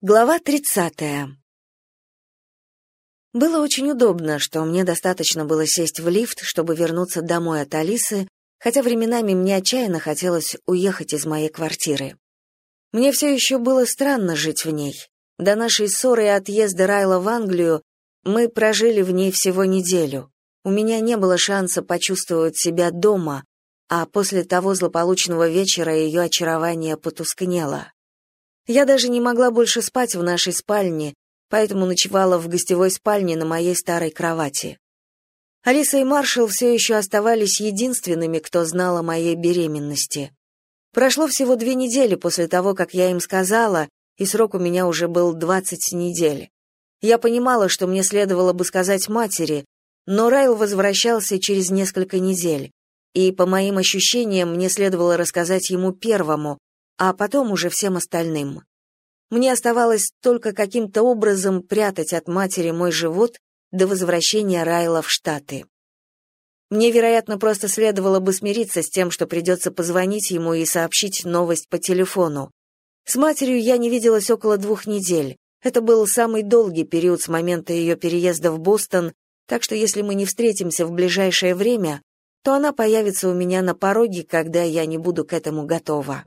Глава 30. Было очень удобно, что мне достаточно было сесть в лифт, чтобы вернуться домой от Алисы, хотя временами мне отчаянно хотелось уехать из моей квартиры. Мне все еще было странно жить в ней. До нашей ссоры и отъезда Райла в Англию мы прожили в ней всего неделю. У меня не было шанса почувствовать себя дома, а после того злополучного вечера ее очарование потускнело. Я даже не могла больше спать в нашей спальне, поэтому ночевала в гостевой спальне на моей старой кровати. Алиса и Маршал все еще оставались единственными, кто знал о моей беременности. Прошло всего две недели после того, как я им сказала, и срок у меня уже был 20 недель. Я понимала, что мне следовало бы сказать матери, но Райл возвращался через несколько недель, и, по моим ощущениям, мне следовало рассказать ему первому, а потом уже всем остальным. Мне оставалось только каким-то образом прятать от матери мой живот до возвращения Райла в Штаты. Мне, вероятно, просто следовало бы смириться с тем, что придется позвонить ему и сообщить новость по телефону. С матерью я не виделась около двух недель. Это был самый долгий период с момента ее переезда в Бостон, так что если мы не встретимся в ближайшее время, то она появится у меня на пороге, когда я не буду к этому готова.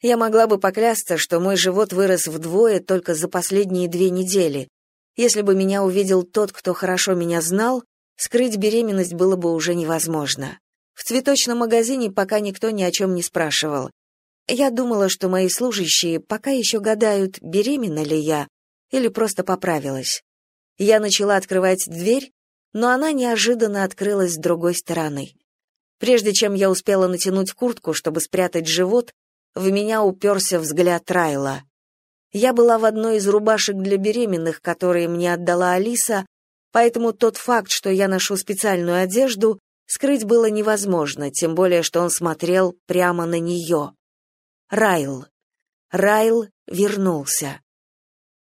Я могла бы поклясться, что мой живот вырос вдвое только за последние две недели. Если бы меня увидел тот, кто хорошо меня знал, скрыть беременность было бы уже невозможно. В цветочном магазине пока никто ни о чем не спрашивал. Я думала, что мои служащие пока еще гадают, беременна ли я или просто поправилась. Я начала открывать дверь, но она неожиданно открылась с другой стороны. Прежде чем я успела натянуть куртку, чтобы спрятать живот, в меня уперся взгляд Райла. Я была в одной из рубашек для беременных, которые мне отдала Алиса, поэтому тот факт, что я ношу специальную одежду, скрыть было невозможно, тем более, что он смотрел прямо на нее. Райл. Райл вернулся.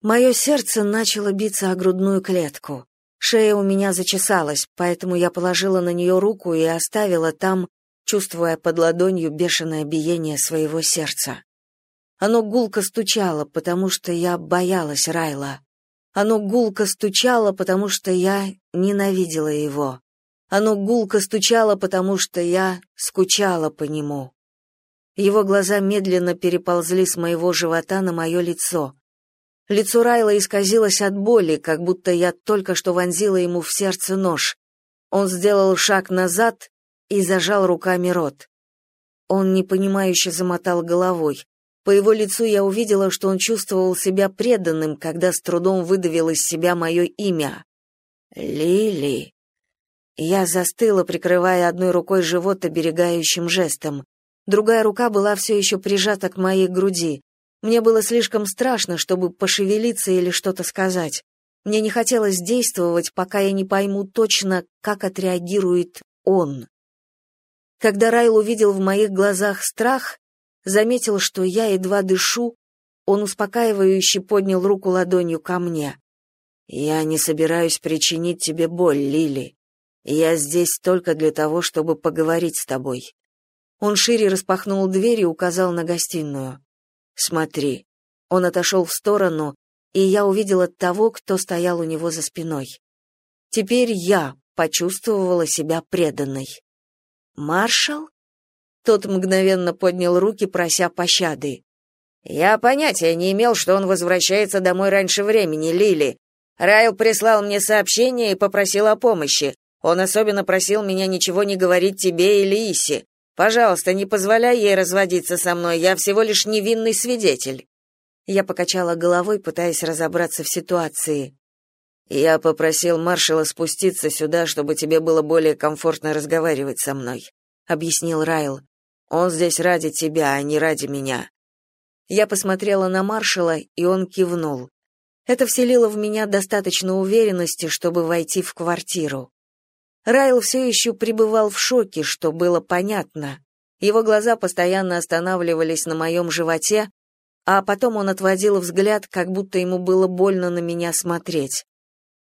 Мое сердце начало биться о грудную клетку. Шея у меня зачесалась, поэтому я положила на нее руку и оставила там, чувствуя под ладонью бешеное биение своего сердца. Оно гулко стучало, потому что я боялась Райла. Оно гулко стучало, потому что я ненавидела его. Оно гулко стучало, потому что я скучала по нему. Его глаза медленно переползли с моего живота на мое лицо. Лицо Райла исказилось от боли, как будто я только что вонзила ему в сердце нож. Он сделал шаг назад, и зажал руками рот. Он непонимающе замотал головой. По его лицу я увидела, что он чувствовал себя преданным, когда с трудом выдавил из себя мое имя. «Лили». Я застыла, прикрывая одной рукой живот оберегающим жестом. Другая рука была все еще прижата к моей груди. Мне было слишком страшно, чтобы пошевелиться или что-то сказать. Мне не хотелось действовать, пока я не пойму точно, как отреагирует он. Когда Райл увидел в моих глазах страх, заметил, что я едва дышу, он успокаивающе поднял руку ладонью ко мне. «Я не собираюсь причинить тебе боль, Лили. Я здесь только для того, чтобы поговорить с тобой». Он шире распахнул дверь и указал на гостиную. «Смотри». Он отошел в сторону, и я увидела того, кто стоял у него за спиной. Теперь я почувствовала себя преданной. «Маршал?» Тот мгновенно поднял руки, прося пощады. «Я понятия не имел, что он возвращается домой раньше времени, Лили. Райл прислал мне сообщение и попросил о помощи. Он особенно просил меня ничего не говорить тебе или Иси. Пожалуйста, не позволяй ей разводиться со мной, я всего лишь невинный свидетель». Я покачала головой, пытаясь разобраться в ситуации. Я попросил маршала спуститься сюда, чтобы тебе было более комфортно разговаривать со мной, объяснил Райл. Он здесь ради тебя, а не ради меня. Я посмотрела на маршала, и он кивнул. Это вселило в меня достаточно уверенности, чтобы войти в квартиру. Райл все еще пребывал в шоке, что было понятно. Его глаза постоянно останавливались на моем животе, а потом он отводил взгляд, как будто ему было больно на меня смотреть.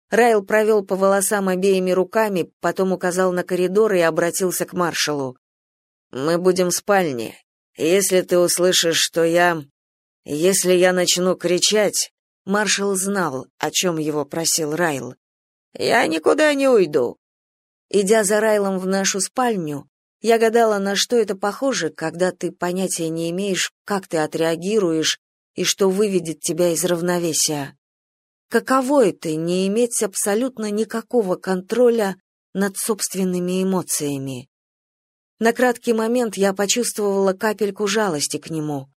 Райл провел по волосам обеими руками, потом указал на коридор и обратился к маршалу. «Мы будем в спальне. Если ты услышишь, что я...» Если я начну кричать, маршал знал, о чем его просил Райл. Я никуда не уйду. Идя за Райлом в нашу спальню, я гадала, на что это похоже, когда ты понятия не имеешь, как ты отреагируешь и что выведет тебя из равновесия. Каково это не иметь абсолютно никакого контроля над собственными эмоциями? На краткий момент я почувствовала капельку жалости к нему.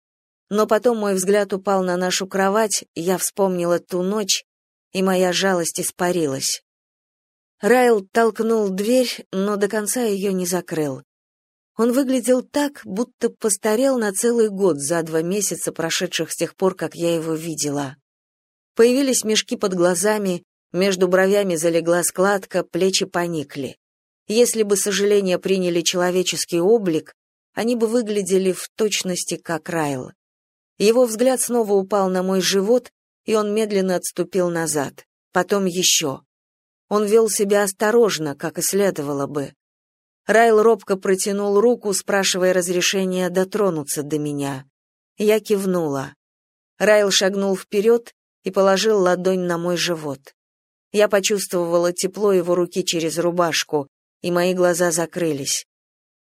Но потом мой взгляд упал на нашу кровать, я вспомнила ту ночь, и моя жалость испарилась. Райл толкнул дверь, но до конца ее не закрыл. Он выглядел так, будто постарел на целый год за два месяца, прошедших с тех пор, как я его видела. Появились мешки под глазами, между бровями залегла складка, плечи поникли. Если бы сожаления приняли человеческий облик, они бы выглядели в точности как Райл. Его взгляд снова упал на мой живот, и он медленно отступил назад. Потом еще. Он вел себя осторожно, как и следовало бы. Райл робко протянул руку, спрашивая разрешения дотронуться до меня. Я кивнула. Райл шагнул вперед и положил ладонь на мой живот. Я почувствовала тепло его руки через рубашку, и мои глаза закрылись.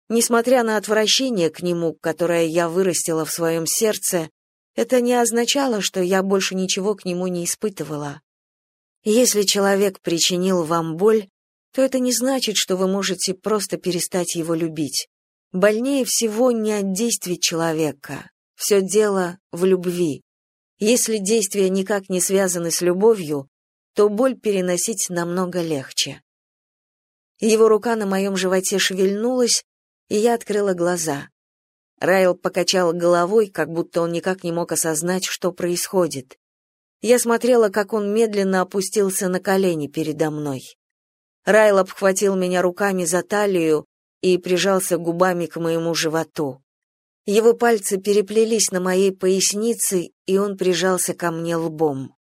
Несмотря на отвращение к нему, которое я вырастила в своем сердце, это не означало, что я больше ничего к нему не испытывала. Если человек причинил вам боль, то это не значит, что вы можете просто перестать его любить. Больнее всего не от действий человека. Все дело в любви. Если действия никак не связаны с любовью, то боль переносить намного легче. Его рука на моем животе шевельнулась, и я открыла глаза. Райл покачал головой, как будто он никак не мог осознать, что происходит. Я смотрела, как он медленно опустился на колени передо мной. Райл обхватил меня руками за талию и прижался губами к моему животу. Его пальцы переплелись на моей пояснице, и он прижался ко мне лбом.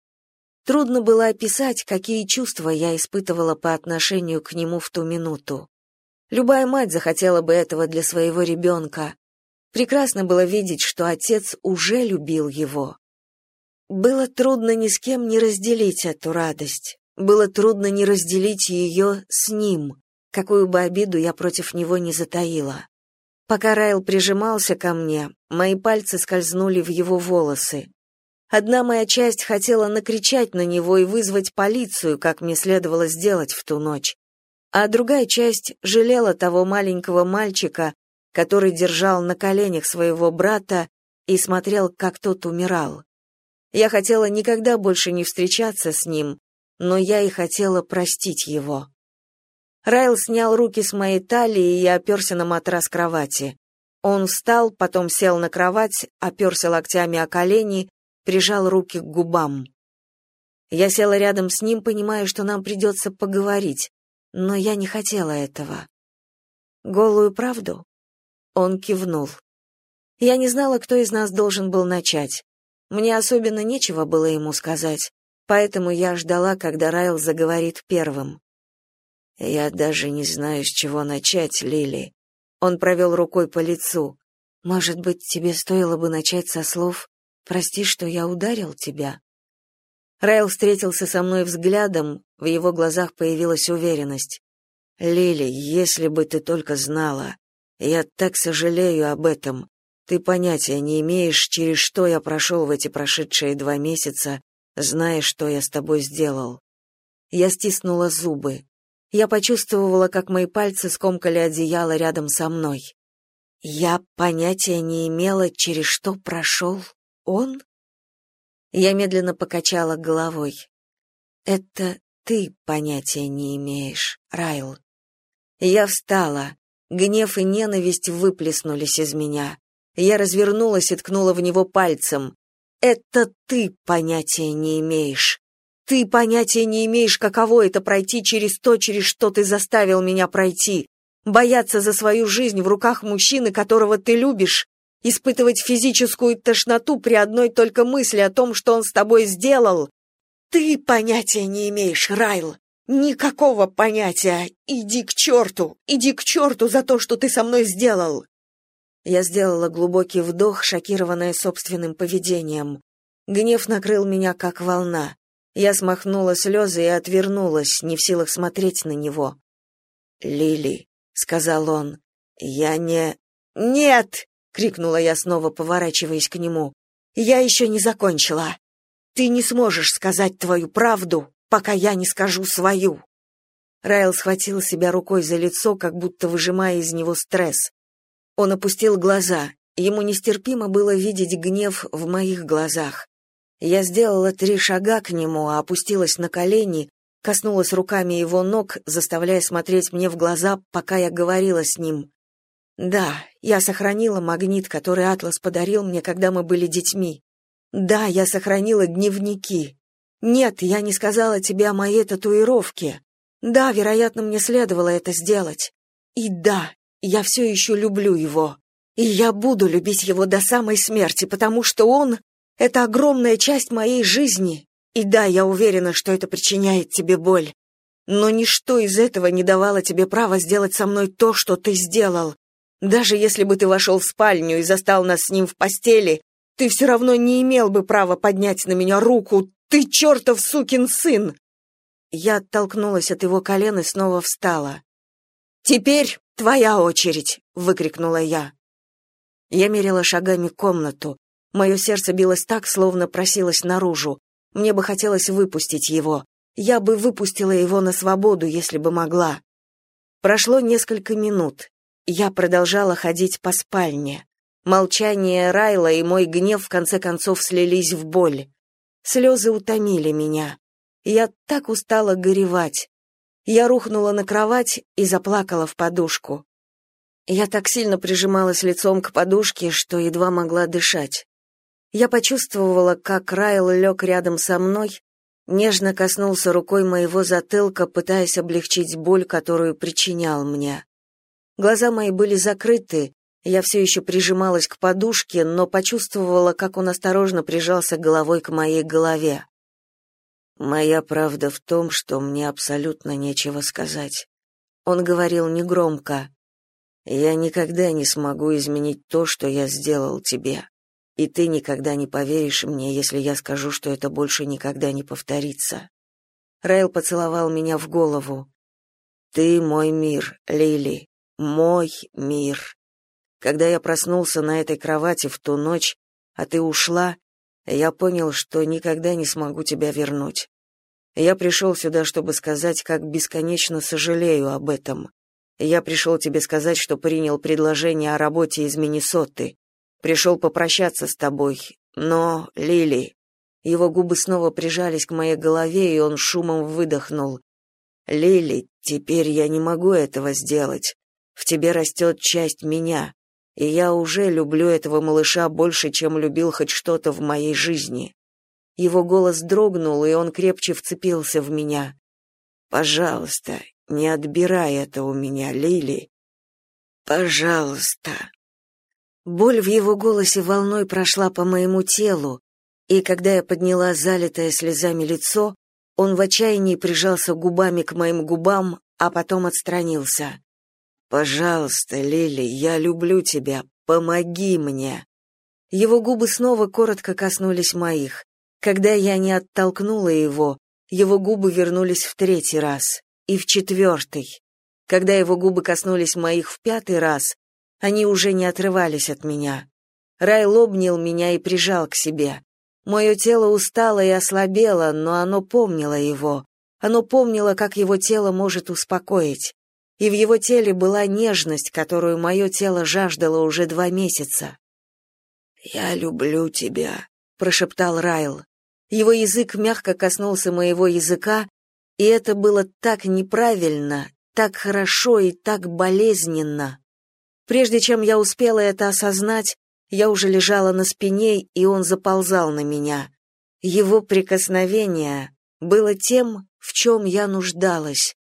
Трудно было описать, какие чувства я испытывала по отношению к нему в ту минуту. Любая мать захотела бы этого для своего ребенка, Прекрасно было видеть, что отец уже любил его. Было трудно ни с кем не разделить эту радость. Было трудно не разделить ее с ним, какую бы обиду я против него не затаила. Пока Райл прижимался ко мне, мои пальцы скользнули в его волосы. Одна моя часть хотела накричать на него и вызвать полицию, как мне следовало сделать в ту ночь, а другая часть жалела того маленького мальчика, который держал на коленях своего брата и смотрел, как тот умирал. Я хотела никогда больше не встречаться с ним, но я и хотела простить его. Райл снял руки с моей талии и оперся на матрас кровати. Он встал, потом сел на кровать, оперся локтями о колени, прижал руки к губам. Я села рядом с ним, понимая, что нам придется поговорить, но я не хотела этого. Голую правду? Он кивнул. Я не знала, кто из нас должен был начать. Мне особенно нечего было ему сказать, поэтому я ждала, когда Райл заговорит первым. «Я даже не знаю, с чего начать, Лили». Он провел рукой по лицу. «Может быть, тебе стоило бы начать со слов «Прости, что я ударил тебя»?» Райл встретился со мной взглядом, в его глазах появилась уверенность. «Лили, если бы ты только знала, я так сожалею об этом. Ты понятия не имеешь, через что я прошел в эти прошедшие два месяца, зная, что я с тобой сделал. Я стиснула зубы. Я почувствовала, как мои пальцы скомкали одеяло рядом со мной. Я понятия не имела, через что прошел он? Я медленно покачала головой. Это ты понятия не имеешь, Райл. Я встала. Гнев и ненависть выплеснулись из меня. Я развернулась и ткнула в него пальцем. «Это ты понятия не имеешь. Ты понятия не имеешь, каково это пройти через то, через что ты заставил меня пройти. Бояться за свою жизнь в руках мужчины, которого ты любишь, испытывать физическую тошноту при одной только мысли о том, что он с тобой сделал. Ты понятия не имеешь, Райл. Никакого понятия. Иди к черту! Иди к черту за то, что ты со мной сделал!» Я сделала глубокий вдох, шокированная собственным поведением. Гнев накрыл меня, как волна. Я смахнула слезы и отвернулась, не в силах смотреть на него. «Лили», — сказал он, — «я не...» «Нет!» — крикнула я снова, поворачиваясь к нему. «Я еще не закончила. Ты не сможешь сказать твою правду, пока я не скажу свою». Райл схватил себя рукой за лицо, как будто выжимая из него стресс. Он опустил глаза. Ему нестерпимо было видеть гнев в моих глазах. Я сделала три шага к нему, а опустилась на колени, коснулась руками его ног, заставляя смотреть мне в глаза, пока я говорила с ним. Да, я сохранила магнит, который Атлас подарил мне, когда мы были детьми. Да, я сохранила дневники. Нет, я не сказала тебе о моей татуировке. Да, вероятно, мне следовало это сделать. И да, я все еще люблю его. И я буду любить его до самой смерти, потому что он — это огромная часть моей жизни. И да, я уверена, что это причиняет тебе боль. Но ничто из этого не давало тебе права сделать со мной то, что ты сделал. Даже если бы ты вошел в спальню и застал нас с ним в постели, ты все равно не имел бы права поднять на меня руку. Ты чертов сукин сын! Я оттолкнулась от его колен и снова встала. «Теперь твоя очередь!» — выкрикнула я. Я мерила шагами комнату. Мое сердце билось так, словно просилось наружу. Мне бы хотелось выпустить его. Я бы выпустила его на свободу, если бы могла. Прошло несколько минут. Я продолжала ходить по спальне. Молчание Райла и мой гнев в конце концов слились в боль. Слезы утомили меня. Я так устала горевать. Я рухнула на кровать и заплакала в подушку. Я так сильно прижималась лицом к подушке, что едва могла дышать. Я почувствовала, как Райл лег рядом со мной, нежно коснулся рукой моего затылка, пытаясь облегчить боль, которую причинял мне. Глаза мои были закрыты, я все еще прижималась к подушке, но почувствовала, как он осторожно прижался головой к моей голове. Моя правда в том, что мне абсолютно нечего сказать. Он говорил негромко. Я никогда не смогу изменить то, что я сделал тебе. И ты никогда не поверишь мне, если я скажу, что это больше никогда не повторится. Райл поцеловал меня в голову. Ты мой мир, Лили, мой мир. Когда я проснулся на этой кровати в ту ночь, а ты ушла, я понял, что никогда не смогу тебя вернуть. Я пришел сюда, чтобы сказать, как бесконечно сожалею об этом. Я пришел тебе сказать, что принял предложение о работе из Миннесоты. Пришел попрощаться с тобой. Но, Лили... Его губы снова прижались к моей голове, и он шумом выдохнул. «Лили, теперь я не могу этого сделать. В тебе растет часть меня и я уже люблю этого малыша больше, чем любил хоть что-то в моей жизни. Его голос дрогнул, и он крепче вцепился в меня. Пожалуйста, не отбирай это у меня, Лили. Пожалуйста. Боль в его голосе волной прошла по моему телу, и когда я подняла залитое слезами лицо, он в отчаянии прижался губами к моим губам, а потом отстранился. Пожалуйста, Лили, я люблю тебя. Помоги мне. Его губы снова коротко коснулись моих. Когда я не оттолкнула его, его губы вернулись в третий раз и в четвертый. Когда его губы коснулись моих в пятый раз, они уже не отрывались от меня. Рай обнял меня и прижал к себе. Мое тело устало и ослабело, но оно помнило его. Оно помнило, как его тело может успокоить и в его теле была нежность, которую мое тело жаждало уже два месяца. «Я люблю тебя», — прошептал Райл. Его язык мягко коснулся моего языка, и это было так неправильно, так хорошо и так болезненно. Прежде чем я успела это осознать, я уже лежала на спине, и он заползал на меня. Его прикосновение было тем, в чем я нуждалась,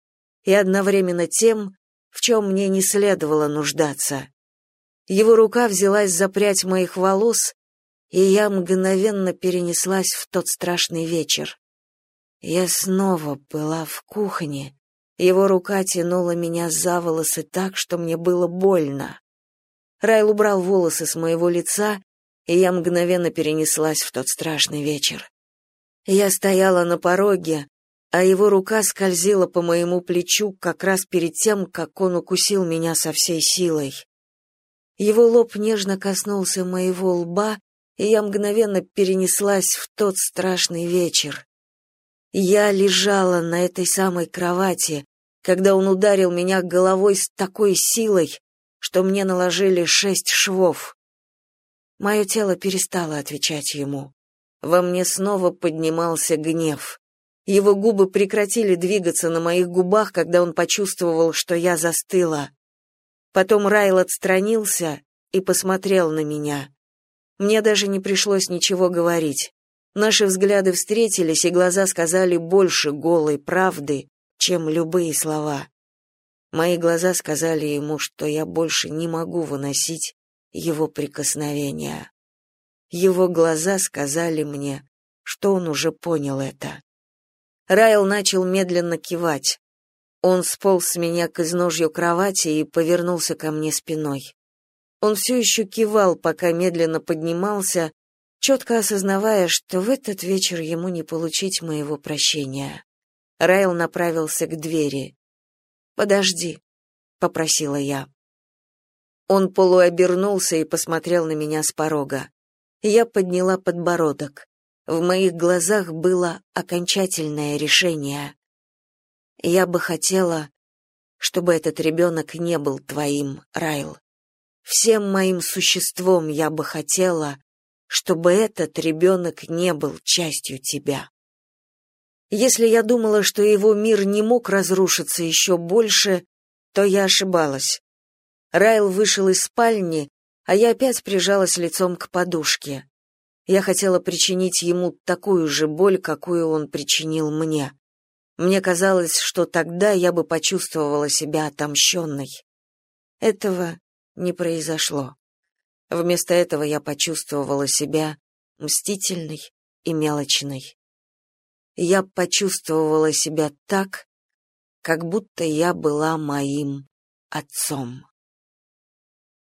и одновременно тем, в чем мне не следовало нуждаться. Его рука взялась за прядь моих волос, и я мгновенно перенеслась в тот страшный вечер. Я снова была в кухне. Его рука тянула меня за волосы так, что мне было больно. Райл убрал волосы с моего лица, и я мгновенно перенеслась в тот страшный вечер. Я стояла на пороге, а его рука скользила по моему плечу как раз перед тем, как он укусил меня со всей силой. Его лоб нежно коснулся моего лба, и я мгновенно перенеслась в тот страшный вечер. Я лежала на этой самой кровати, когда он ударил меня головой с такой силой, что мне наложили шесть швов. Мое тело перестало отвечать ему. Во мне снова поднимался гнев. Его губы прекратили двигаться на моих губах, когда он почувствовал, что я застыла. Потом Райл отстранился и посмотрел на меня. Мне даже не пришлось ничего говорить. Наши взгляды встретились, и глаза сказали больше голой правды, чем любые слова. Мои глаза сказали ему, что я больше не могу выносить его прикосновения. Его глаза сказали мне, что он уже понял это. Райл начал медленно кивать. Он сполз с меня к изножью кровати и повернулся ко мне спиной. Он все еще кивал, пока медленно поднимался, четко осознавая, что в этот вечер ему не получить моего прощения. Райл направился к двери. «Подожди», — попросила я. Он полуобернулся и посмотрел на меня с порога. Я подняла подбородок. В моих глазах было окончательное решение. Я бы хотела, чтобы этот ребенок не был твоим, Райл. Всем моим существом я бы хотела, чтобы этот ребенок не был частью тебя. Если я думала, что его мир не мог разрушиться еще больше, то я ошибалась. Райл вышел из спальни, а я опять прижалась лицом к подушке. Я хотела причинить ему такую же боль, какую он причинил мне. Мне казалось, что тогда я бы почувствовала себя отомщенной. Этого не произошло. Вместо этого я почувствовала себя мстительной и мелочной я почувствовала себя так, как будто я была моим отцом.